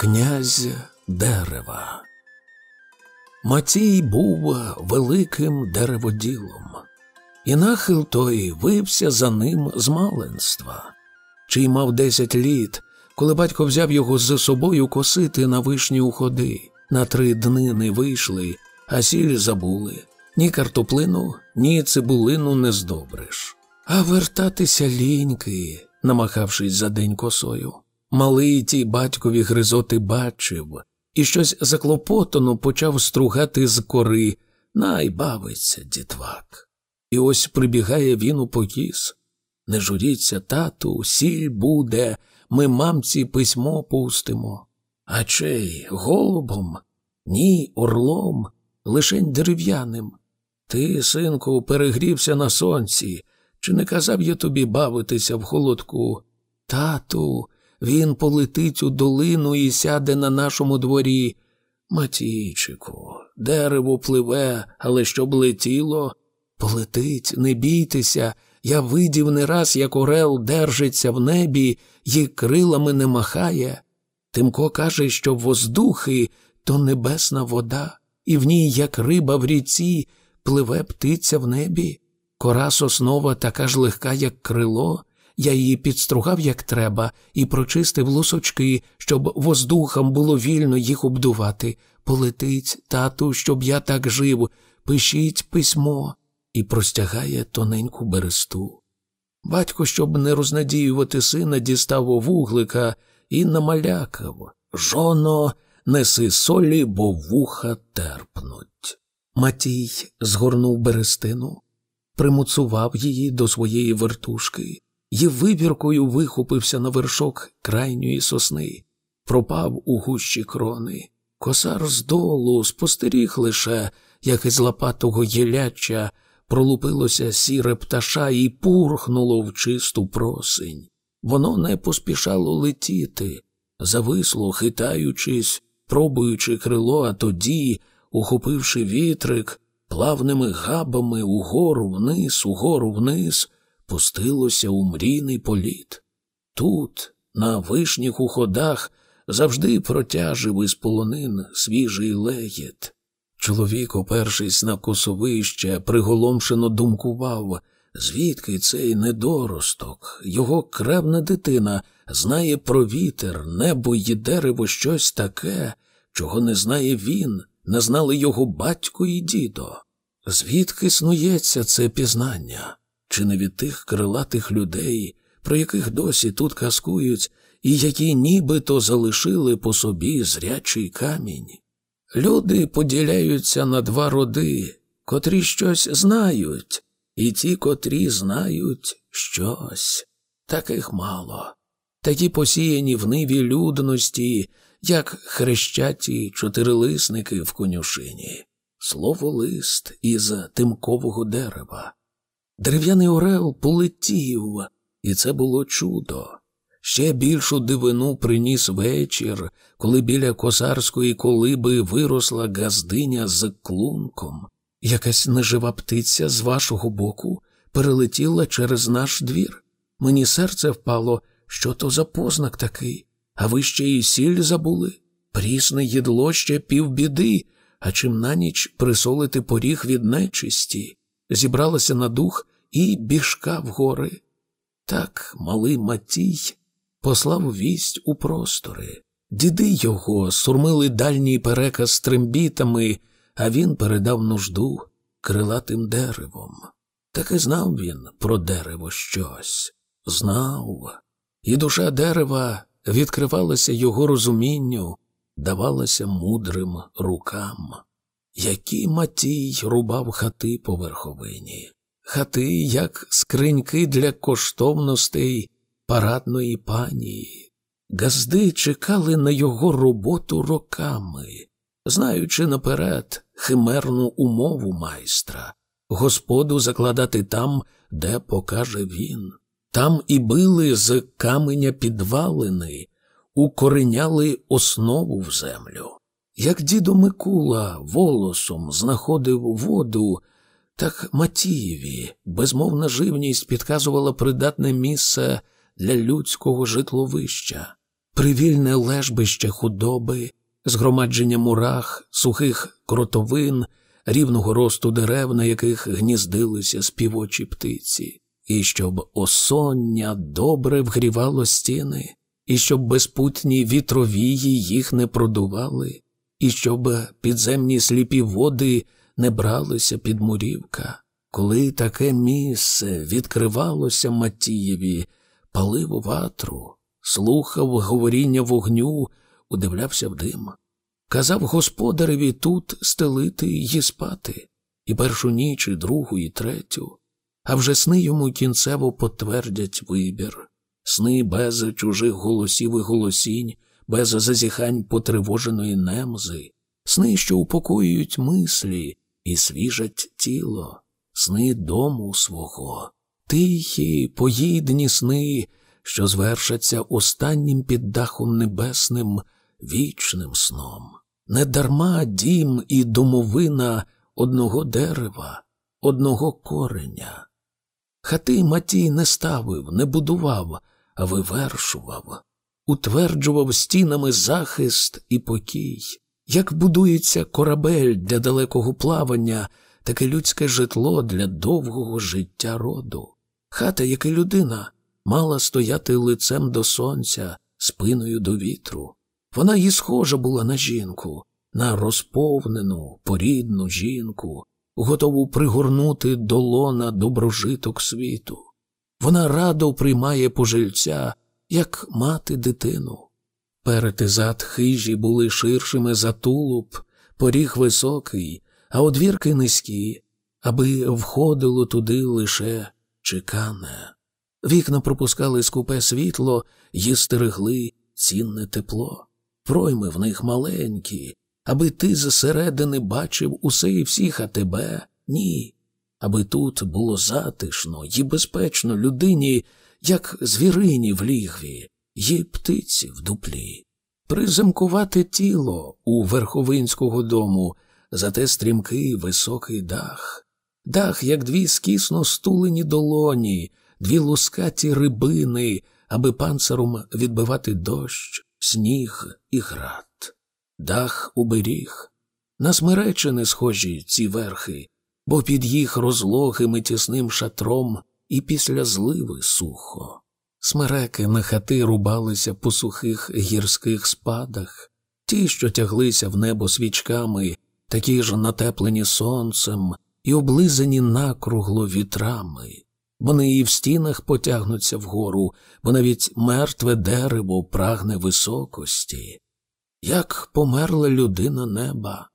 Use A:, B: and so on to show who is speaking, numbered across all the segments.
A: Князь дерева. Матій був великим дереводілом, і нахил той вився за ним з маленства. Чий мав десять літ, коли батько взяв його з собою косити на вишні уходи. На три дни не вийшли, а сіль забули. Ні картоплину, ні цибулину не здобриш. А вертатися ліньки, намахавшись за день косою. Малий ті батькові гризоти бачив і щось заклопотано почав стругати з кори. Най бавиться, дітвак. І ось прибігає він у покіс. Не журіться, тату, сіль буде, ми мамці письмо пустимо. А чей голубом? Ні, орлом, лишень дерев'яним. Ти, синку, перегрівся на сонці. Чи не казав я тобі бавитися в холодку? Тату, він полетить у долину і сяде на нашому дворі. Матійчику, дерево пливе, але щоб летіло, полетить, не бійтеся. Я видів не раз, як орел держиться в небі і крилами не махає. Тимко каже, що воздухи то небесна вода, і в ній, як риба в ріці, пливе птиця в небі. Кора соснова така ж легка, як крило, я її підстругав, як треба, і прочистив лусочки, щоб воздухам було вільно їх обдувати. Полетить, тату, щоб я так жив, пишіть письмо, і простягає тоненьку бересту. Батько, щоб не рознадіювати сина, дістав вуглика і намалякав Жоно, неси солі, бо вуха терпнуть. Матій згорнув берестину, примуцував її до своєї вертушки і вивіркою вихопився на вершок крайньої сосни, пропав у гущі крони. Косар здолу спостеріг лише, як із лопатого єляча пролупилося сіре пташа і пурхнуло в чисту просень. Воно не поспішало летіти, зависло, хитаючись, пробуючи крило, а тоді, ухопивши вітрик, плавними габами угору вниз, угору вниз, пустилося у мрійний політ. Тут, на вишніх уходах, завжди протяжив із полонин свіжий легіт. Чоловік, опершись на косовище, приголомшено думкував, звідки цей недоросток, його кревна дитина знає про вітер, небо й дерево щось таке, чого не знає він, не знали його батько і дідо. Звідки снується це пізнання? Чи не від тих крилатих людей, про яких досі тут казкують, і які нібито залишили по собі зрячий камінь. Люди поділяються на два роди, котрі щось знають, і ті, котрі знають щось. Таких мало. Такі посіяні в ниві людності, як хрещаті чотирилисники в конюшині, слово лист із тимкового дерева. Дерев'яний орел полетів, і це було чудо. Ще більшу дивину приніс вечір, коли біля косарської колиби виросла газдиня з клунком. Якась нежива птиця з вашого боку перелетіла через наш двір. Мені серце впало, що то за познак такий, а ви ще і сіль забули. Прісне їдло ще півбіди, а чим на ніч присолити поріг від нечисті зібралася на дух і біжка в гори. Так малий Матій послав вість у простори. Діди його сурмили дальній переказ трембітами, а він передав нужду крилатим деревом. Таки знав він про дерево щось, знав, і душа дерева відкривалася його розумінню, давалася мудрим рукам які Матій рубав хати по верховині, хати, як скриньки для коштовностей парадної пані. Газди чекали на його роботу роками, знаючи наперед химерну умову майстра, господу закладати там, де покаже він. Там і били з каменя підвалини, укореняли основу в землю. Як дідо Микула волосом знаходив воду, так Матієві безмовна живність підказувала придатне місце для людського житловища. привільне лежбище худоби, згромадження мурах, сухих кротовин, рівного росту дерев, на яких гніздилися співочі птиці, і щоб осоння добре вгрівало стіни, і щоб безпутні вітровії їх не продували, і щоб підземні сліпі води не бралися під мурівка. Коли таке місце відкривалося Матієві, палив ватру, слухав говоріння вогню, удивлявся в дим. Казав господареві тут стелити й спати, і першу ніч, і другу, і третю, а вже сни йому кінцево потвердять вибір, сни без чужих голосів і голосінь, без зазіхань потривоженої немзи, сни, що упокоюють мислі і свіжать тіло, сни дому свого, тихі, поїдні сни, що звершаться останнім під дахом небесним вічним сном. Недарма дім і домовина одного дерева, одного кореня. Хати Матій не ставив, не будував, а вивершував, утверджував стінами захист і покій. Як будується корабель для далекого плавання, таке людське житло для довгого життя роду. Хата, як і людина, мала стояти лицем до сонця, спиною до вітру. Вона і схожа була на жінку, на розповнену, порідну жінку, готову пригорнути до лона доброжиток світу. Вона радо приймає пожильця, як мати дитину. Перед і зад хижі були ширшими за тулуб, поріг високий, а одвірки низькі, аби входило туди лише чекане. Вікна пропускали скупе світло й стерегли цінне тепло. Пройми в них маленькі, аби ти зсередини бачив усе і всіх, а тебе ні. Аби тут було затишно і безпечно людині, як звірині в лігві, й птиці в дуплі. Приземкувати тіло у верховинського дому, зате стрімкий високий дах, дах, як дві скісно стулені долоні, дві лускаті рибини, аби панциром відбивати дощ, сніг і град, дах уберіг. На смеречини схожі ці верхи, бо під їх розлогим і тісним шатром і після зливи сухо. Смереки на хати рубалися по сухих гірських спадах, ті, що тяглися в небо свічками, такі ж натеплені сонцем і облизані накругло вітрами. Вони і в стінах потягнуться вгору, бо навіть мертве дерево прагне високості. Як померла людина неба.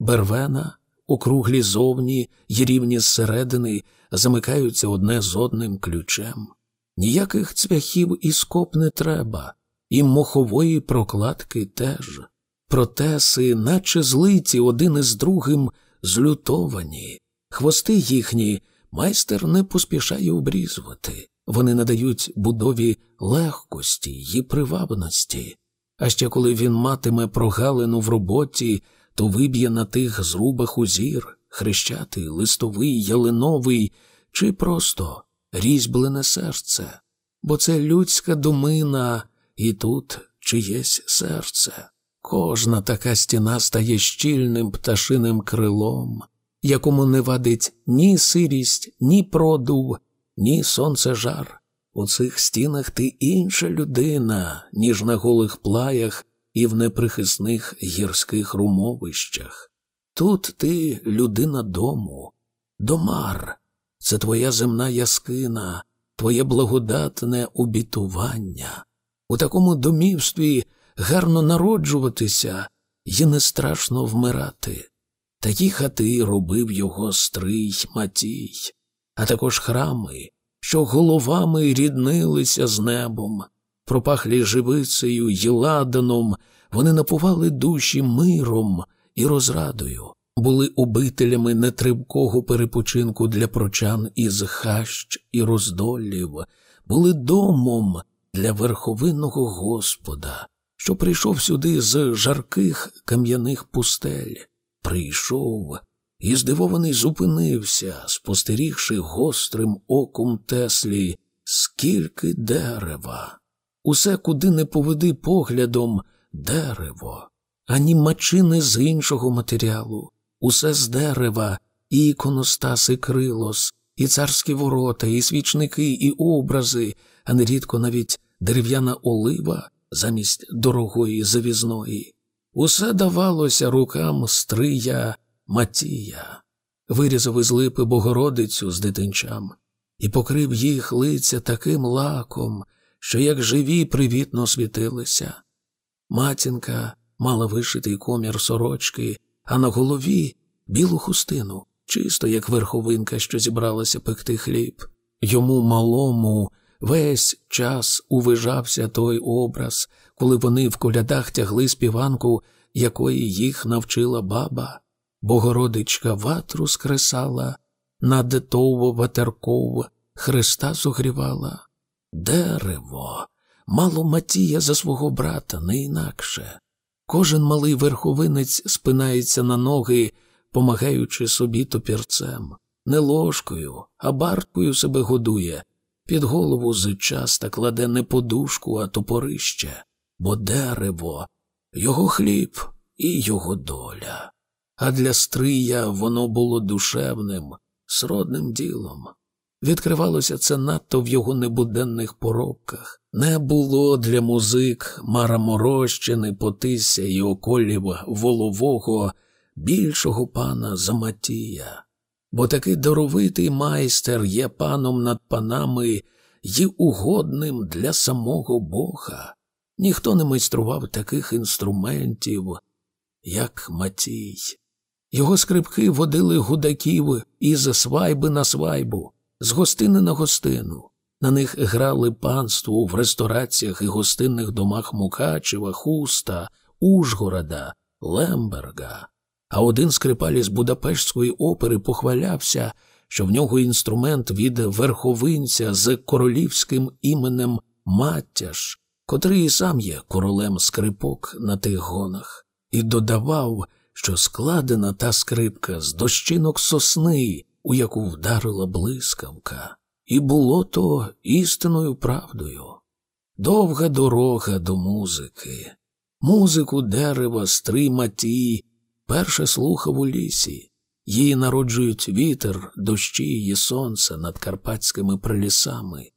A: Бервена, округлі зовні й рівні зсередини, замикаються одне з одним ключем. Ніяких цвяхів і скоп не треба, і мохової прокладки теж. Протеси, наче злиті один із другим, злютовані, хвости їхні майстер не поспішає обрізувати, вони надають будові легкості й привабності. А ще коли він матиме прогалину в роботі, то виб'є на тих зрубах узір, хрещатий, листовий, ялиновий чи просто різьблене серце, бо це людська думина, і тут чиєсь серце. Кожна така стіна стає щільним пташиним крилом, якому не вадить ні сирість, ні продув, ні сонцежар. У цих стінах ти інша людина, ніж на голих плаях і в неприхисних гірських румовищах. Тут ти людина дому, домар, це твоя земна яскина, твоє благодатне обітування. У такому домівстві гарно народжуватися і не страшно вмирати. Такі хати робив його стрий Матій, а також храми, що головами ріднилися з небом, пропахлі живицею й ладаном, вони напували душі миром і розрадою, були обителями нетривкого перепочинку для прочан із хащ і роздолів, були домом для верховинного Господа, що прийшов сюди з жарких кам'яних пустель, прийшов і здивований зупинився, спостерігши гострим оком Теслі, скільки дерева. Усе, куди не поведи поглядом, дерево, ані мачини з іншого матеріалу, усе з дерева, і іконостас, і крилос, і царські ворота, і свічники, і образи, а нерідко навіть дерев'яна олива замість дорогої завізної. Усе давалося рукам стрия Матія, вирізав із липи Богородицю з дитинчам і покрив їх лиця таким лаком, що як живі привітно світилися. Матінка мала вишитий комір сорочки, а на голові білу хустину, чисто як верховинка, що зібралася пекти хліб. Йому малому весь час увижався той образ, коли вони в колядах тягли співанку, якої їх навчила баба. Богородичка ватру скресала, над тово ватерков Христа зогрівала. Дерево мало Матія за свого брата, не інакше. Кожен малий верховинець спинається на ноги, помагаючи собі топірцем, не ложкою, а барткою себе годує, під голову зичаста кладе не подушку, а топорище, бо дерево, його хліб і його доля. А для Стрия воно було душевним, сродним ділом. Відкривалося це надто в його небуденних поробках. Не було для музик Мара Морощини, Потисся і околів волового більшого пана за Матія. Бо такий даровитий майстер є паном над панами і угодним для самого Бога. Ніхто не майстрував таких інструментів, як Матій. Його скрипки водили гудаків із свайби на свайбу з гостини на гостину. На них грали панство в рестораціях і гостинних домах Мукачева, Хуста, Ужгорода, Лемберга. А один скрипаль із Будапештської опери похвалявся, що в нього інструмент від верховинця з королівським іменем Маттяш, котрий і сам є королем скрипок на тих гонах, і додавав, що складена та скрипка з дощинок сосни, у яку вдарила блискавка, і було то істинною правдою. Довга дорога до музики, музику дерева, стрима ті, перше слухав у лісі. Її народжують вітер, дощі і сонце над карпатськими прилісами.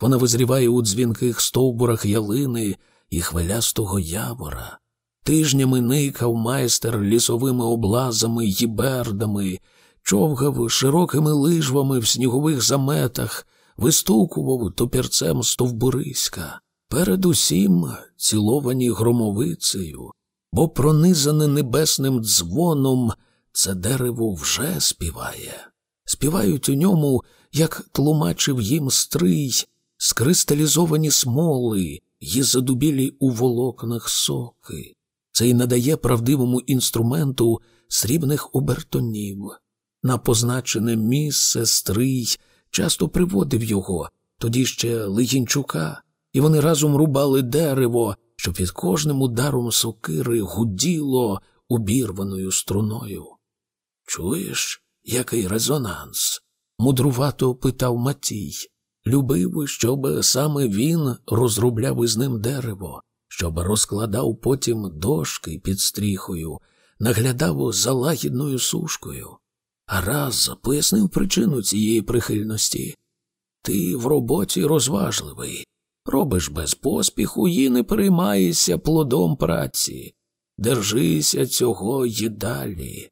A: Вона визріває у дзвінких стовбурах ялини і хвилястого явора. Тижнями никав майстер лісовими облазами й бердами, човгав широкими лижвами в снігових заметах, вистукував топірцем стовбуриська, передусім ціловані громовицею, бо пронизане небесним дзвоном це дерево вже співає. Співають у ньому, як тлумачив їм стрий, скристалізовані смоли й задубілі у волокнах соки. Це й надає правдивому інструменту срібних обертонів. На позначене місце Стрий часто приводив його, тоді ще Лигінчука, і вони разом рубали дерево, що під кожним ударом сокири гуділо обірваною струною. Чуєш, який резонанс? мудрувато питав Матій. Любив, щоб саме він розробляв із ним дерево, щоб розкладав потім дошки під стріхою, наглядав за лагідною сушкою. Раз пояснив причину цієї прихильності. Ти в роботі розважливий, робиш без поспіху і не переймаєшся плодом праці. Держися цього й далі.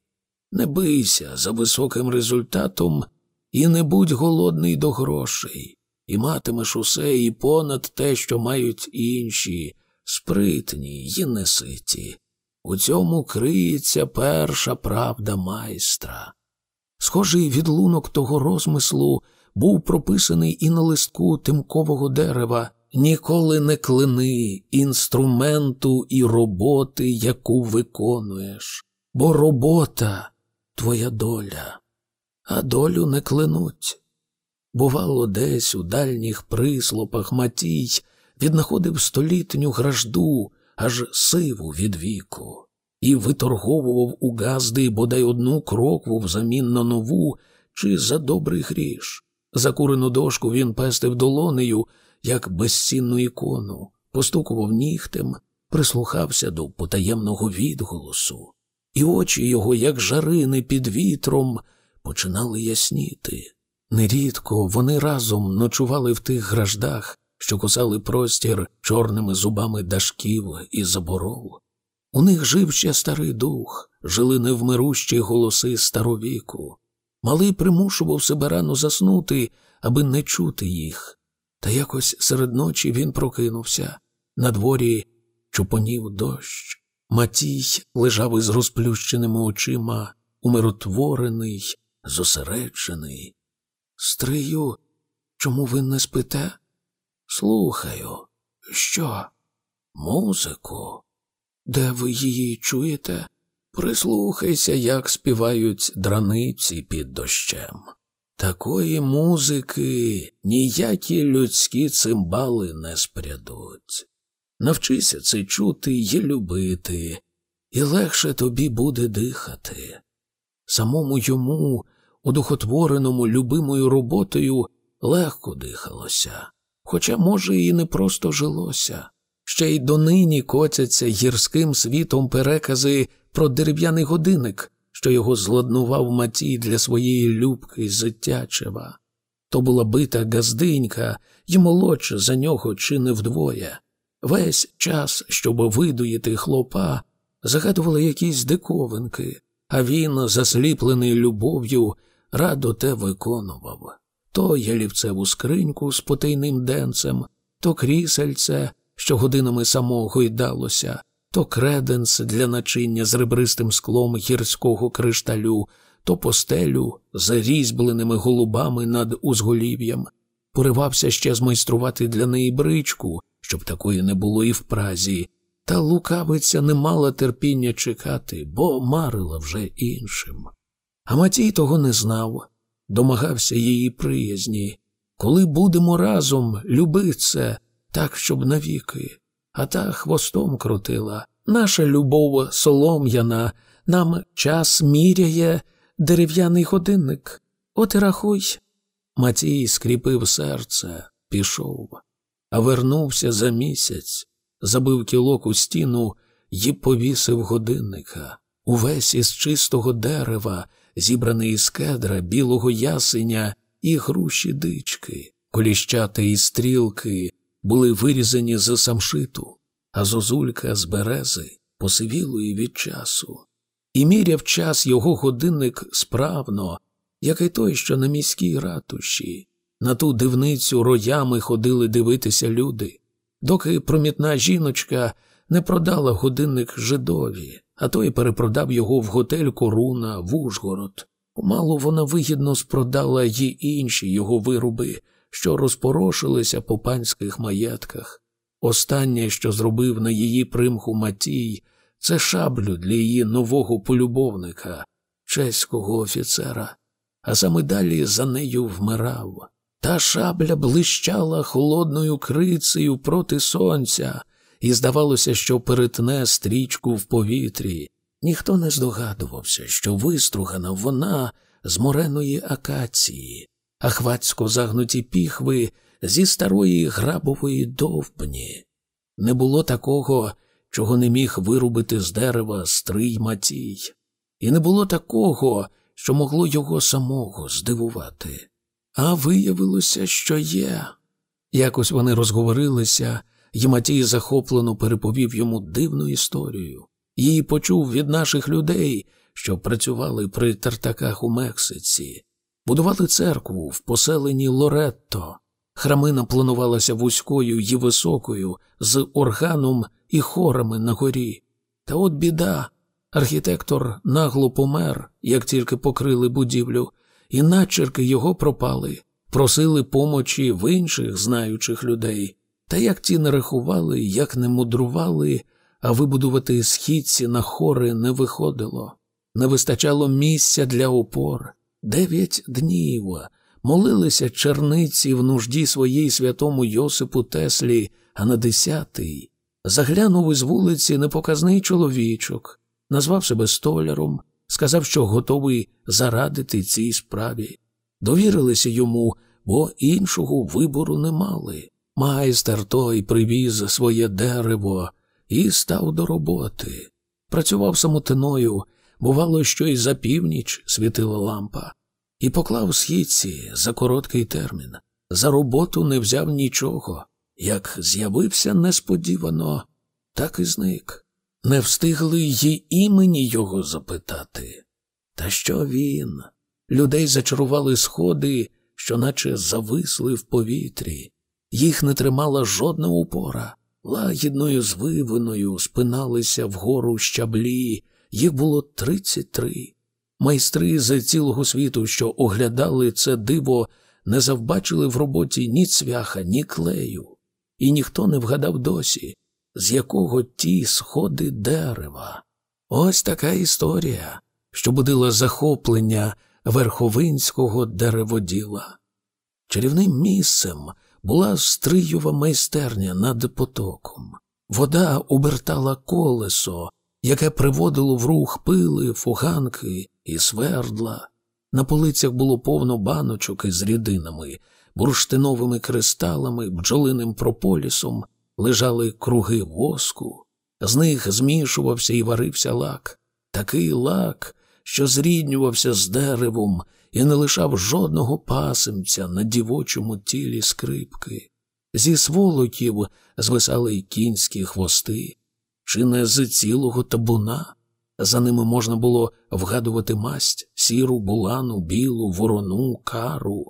A: Не бийся за високим результатом і не будь голодний до грошей, і матимеш усе і понад те, що мають інші, спритні й неситі. У цьому криється перша правда майстра. Схожий відлунок того розмислу був прописаний і на листку тимкового дерева ніколи не клини інструменту і роботи, яку виконуєш, бо робота твоя доля, а долю не клинуть. Бувало, десь у дальніх прислопах Матій віднаходив столітню гражду, аж сиву від віку і виторговував у газди бодай одну крокву взамін на нову чи за добрий гріш. Закурену дошку він пестив долонею, як безцінну ікону, постукував нігтем, прислухався до потаємного відголосу, і очі його, як жарини під вітром, починали ясніти. Нерідко вони разом ночували в тих граждах, що кусали простір чорними зубами дашків і заборов. У них жив ще старий дух, жили невмирущі голоси старовіку. Малий примушував себе рано заснути, аби не чути їх. Та якось серед ночі він прокинувся. На дворі чупонів дощ. Матій лежав із розплющеними очима, умиротворений, зосереджений. Стрию, чому ви не спите? Слухаю, що? Музику? Де ви її чуєте? Прислухайся, як співають драниці під дощем. Такої музики ніякі людські цимбали не спрядуть. Навчися це чути й любити, і легше тобі буде дихати. Самому йому, одухотвореному любимою роботою, легко дихалося, хоча, може, і не просто жилося. Ще й донині котяться гірським світом перекази про дерев'яний годинник, що його зладнував Матій для своєї любки Зиттячева. То була бита газдинька й молодша за нього чи не вдвоє. Весь час, щоб видуїти хлопа, загадували якісь диковинки, а він, засліплений любов'ю, радо те виконував то ялівцеву скриньку з потайним денцем, то крісельце, що годинами самого гойдалося, то креденс для начиння з ребристим склом гірського кришталю, то постелю з різьбленими голубами над узголів'ям. Поривався ще змайструвати для неї бричку, щоб такої не було і в празі, та лукавиця не мала терпіння чекати, бо марила вже іншим. А Матій того не знав, домагався її приязні. Коли будемо разом, люби це, так, щоб навіки а та хвостом крутила. Наша любов солом'яна, нам час міряє дерев'яний годинник. От і рахуй. Матій скріпив серце, пішов, а вернувся за місяць, забив кілок у стіну і повісив годинника. Увесь із чистого дерева, зібраний із кедра, білого ясеня і груші дички, коліщати і стрілки, були вирізані з самшиту, а зозулька з берези посивілої від часу, і міряв час його годинник справно, як і той, що на міській ратуші. На ту дивницю роями ходили дивитися люди, доки промітна жіночка не продала годинник жидові, а той перепродав його в готель Коруна в Ужгород. Помалу вона вигідно спродала й інші його вироби, що розпорошилися по панських маєтках. Останнє, що зробив на її примху Матій, це шаблю для її нового полюбовника, чеського офіцера, а саме далі за нею вмирав. Та шабля блищала холодною крицею проти сонця, і здавалося, що перетне стрічку в повітрі. Ніхто не здогадувався, що вистругана вона з мореної акації, ахвацько загнуті піхви зі старої грабової довбні. Не було такого, чого не міг вирубити з дерева стрий Матій, і не було такого, що могло його самого здивувати. А виявилося, що є. Якось вони розговорилися, і Матій захоплено переповів йому дивну історію. Її почув від наших людей, що працювали при тартаках у Мексиці будували церкву в поселенні Лоретто. Храмина планувалася вузькою і високою, з органом і хорами на горі. Та от біда. Архітектор нагло помер, як тільки покрили будівлю, і начерки його пропали, просили помочі в інших знаючих людей. Та як ті не рахували, як не мудрували, а вибудувати східці на хори не виходило. Не вистачало місця для опор, Дев'ять днів молилися черниці в нужді своїй святому Йосипу Теслі, а на десятий заглянув із вулиці непоказний чоловічок, назвав себе столяром, сказав, що готовий зарадити цій справі. Довірилися йому, бо іншого вибору не мали. Майстер той привіз своє дерево і став до роботи. Працював самотиною, бувало, що й за північ світила лампа, і поклав східці за короткий термін. За роботу не взяв нічого. Як з'явився несподівано, так і зник. Не встигли й імені його запитати. Та що він? Людей зачарували сходи, що наче зависли в повітрі. Їх не тримала жодна упора. Лагідною звивиною спиналися вгору щаблі. Їх було тридцять три. Майстри з цілого світу, що оглядали це диво, не завбачили в роботі ні цвяха, ні клею, і ніхто не вгадав досі, з якого ті сходи дерева. Ось така історія, що будила захоплення верховинського дереводіла. Чарівним місцем була стрийова майстерня над потоком. Вода обертала колесо, яке приводило в рух пили, фуганки і свердла. На полицях було повно баночок із рідинами, бурштиновими кристалами, бджолиним прополісом, лежали круги воску, з них змішувався і варився лак. Такий лак, що зріднювався з деревом і не лишав жодного пасимця на дівочому тілі скрипки. Зі сволоків звисали й кінські хвости, чи не з цілого табуна. За ними можна було вгадувати масть, сіру, булану, білу, ворону, кару.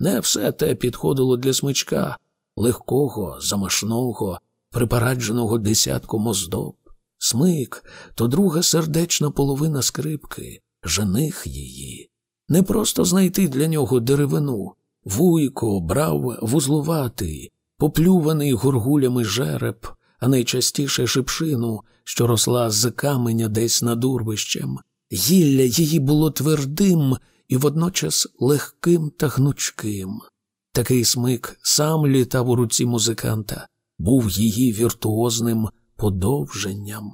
A: Не все те підходило для смичка, легкого, замашного, припарадженого десятком оздоб. Смик то друга сердечна половина скрипки, жених її. Не просто знайти для нього деревину. Вуйко брав вузлуватий, поплюваний горгулями жереб, а найчастіше шипшину, що росла з каменя десь над урвищем. Гілля її було твердим і водночас легким та гнучким. Такий смик сам літав у руці музиканта, був її віртуозним подовженням.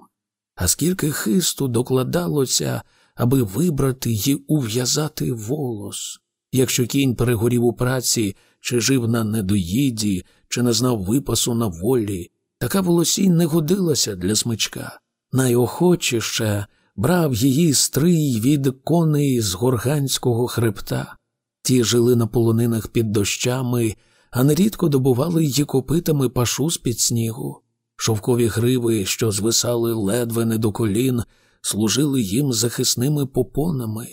A: А скільки хисту докладалося, аби вибрати й ув'язати волос. Якщо кінь перегорів у праці, чи жив на недоїді, чи не знав випасу на волі, така волосінь не годилася для смичка. Найохочіше брав її стрий від коней з горганського хребта. Ті жили на полонинах під дощами, а нерідко добували її копитами пашу з під снігу. Шовкові гриви, що звисали ледве не до колін, служили їм захисними попонами.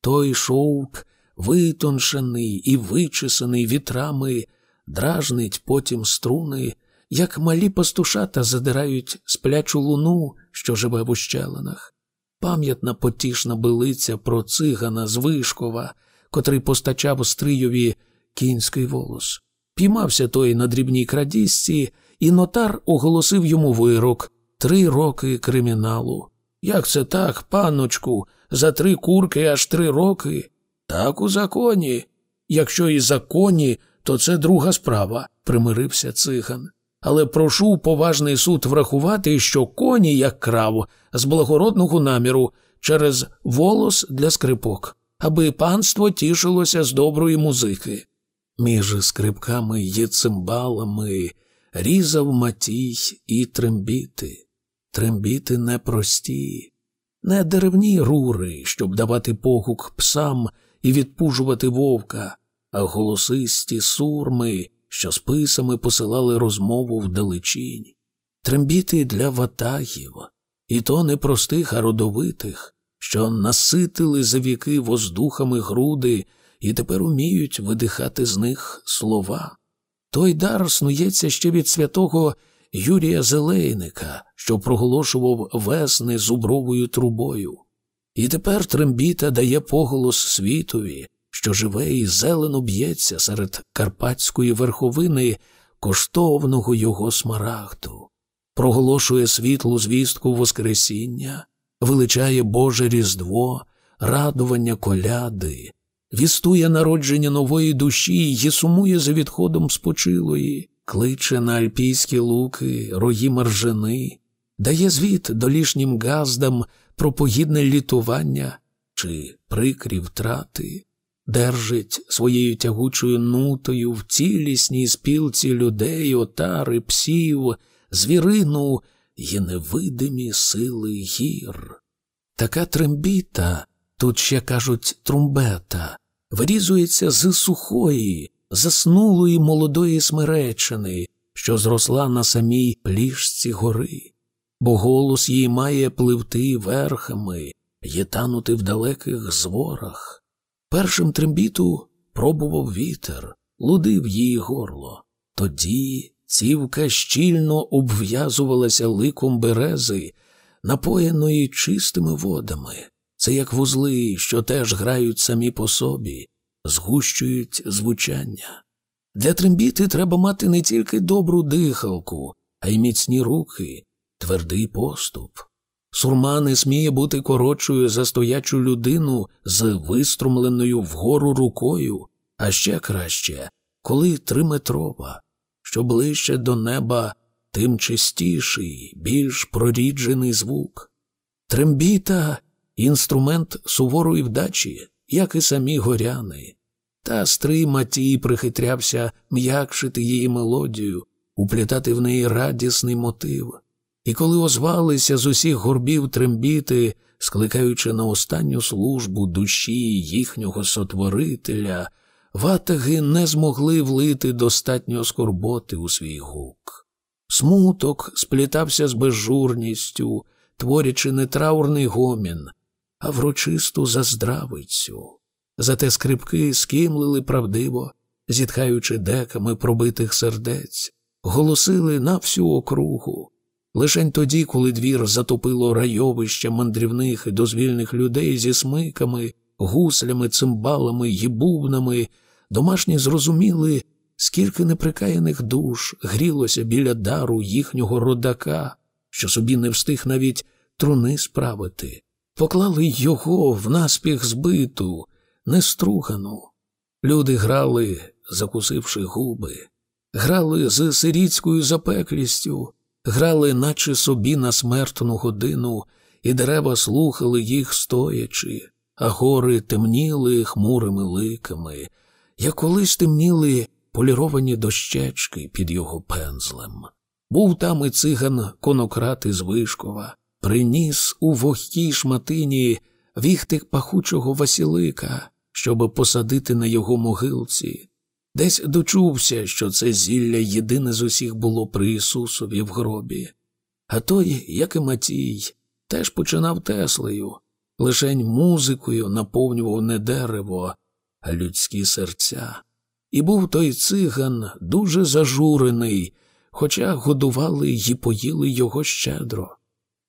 A: Той шовк, витоншений і вичесаний вітрами, дражнить потім струни, як малі пастушата задирають сплячу луну, що живе в ущелинах. Пам'ятна потішна билиця про цигана з Вишкова, котрий постачав Стрийові кінський волос. Піймався той на дрібній крадісці, і нотар оголосив йому вирок три роки криміналу. Як це так, панночку, за три курки аж три роки? Так у законі. Якщо і законі, то це друга справа, примирився циган. Але прошу поважний суд врахувати, що коні, як крав, з благородного наміру через волос для скрипок, аби панство тішилося з доброї музики. Між скрипками і цимбалами різав матій і трембіти. Трембіти непрості, не деревні рури, щоб давати погук псам і відпужувати вовка, а голосисті сурми, що списами посилали розмову вдалечінь, трембіти для ватагів, і то не простих, а родовитих, що наситили за віки воздухами груди і тепер уміють видихати з них слова. Той дар снується ще від святого Юрія Зелейника, що проголошував весни зубровою трубою. І тепер трембіта дає поголос світові, що живе і зелено б'ється серед карпатської верховини коштовного його смарагду, проголошує світлу звістку Воскресіння, величає Боже Різдво, радування коляди, вістує народження нової душі і сумує за відходом спочилої кличе на альпійські луки, рої маржини, дає звіт долішнім газдам про погідне літування чи прикрі втрати. Держить своєю тягучою нутою в цілісній спілці людей, отари, псів, звірину і невидимі сили гір. Така трембіта, тут ще кажуть трумбета, вирізується з сухої, заснулої молодої смеречини, що зросла на самій плішці гори, бо голос їй має пливти верхами й танути в далеких зворах. Першим трембіту пробував вітер, лудив її горло. Тоді цівка щільно обв'язувалася ликом берези, напоєної чистими водами. Це як вузли, що теж грають самі по собі, згущують звучання. Для трембіти треба мати не тільки добру дихалку, а й міцні руки, твердий поступ. Сурма не сміє бути коротшою за стоячу людину з виструмленою вгору рукою, а ще краще, коли триметрова, що ближче до неба, тим чистіший, більш проріджений звук. Трембіта інструмент суворої вдачі, як і самі горяни. Та стрий Матій прихитрявся м'якшити її мелодію, уплітати в неї радісний мотив. І коли озвалися з усіх горбів трембіти, скликаючи на останню службу душі їхнього сотворителя, ватаги не змогли влити достатньо скорботи у свій гук. Смуток сплітався з безжурністю, творячи не траурний гомін, а врочисту заздравицю. Зате скрипки скимлили правдиво, зітхаючи деками пробитих сердець, голосили на всю округу. Лишень тоді, коли двір затопило райовище мандрівних і дозвільних людей зі смиками, гуслями, цимбалами й домашні зрозуміли, скільки неприкаяних душ грілося біля дару їхнього родака, що собі не встиг навіть труни справити, поклали його в наспіх збиту, нестругану. Люди грали, закусивши губи, грали з сирітською запеклістю грали, наче собі на смертну годину, і дерева слухали їх стоячи, а гори темніли хмурими ликами, як колись темніли поліровані дощечки під його пензлем. Був там і циган конократ із Вишкова, приніс у вогкій шматині віхтик пахучого Василика, щоб посадити на його могилці. Десь дочувся, що це зілля єдине з усіх було при Ісусові в гробі. А той, як і Матій, теж починав Теслею, лишень музикою наповнював не дерево, а людські серця. І був той циган дуже зажурений, хоча годували й поїли його щедро.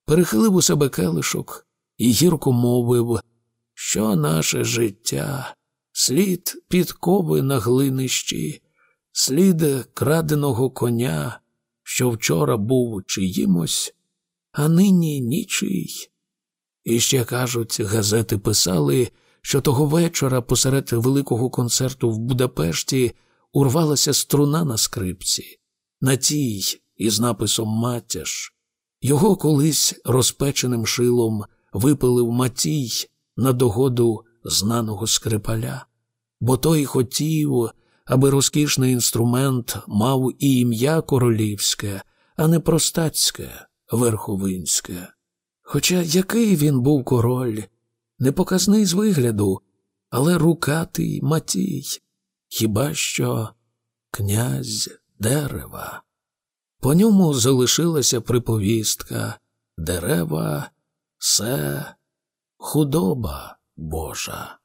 A: Перехилив у себе келишок і гірко мовив, що наше життя слід підкови на глинищі, слід краденого коня, що вчора був чиїмось, а нині нічий. І ще кажуть, газети писали, що того вечора посеред великого концерту в Будапешті урвалася струна на скрипці, на тій із написом Матяш. Його колись розпеченим шилом випилив Матій на догоду знаного скрипаля, бо той хотів, аби розкішний інструмент мав і ім'я королівське, а не простацьке, верховинське. Хоча який він був король, непоказний з вигляду, але рукатий матій, хіба що князь дерева. По ньому залишилася приповістка дерева, се худоба. Божа.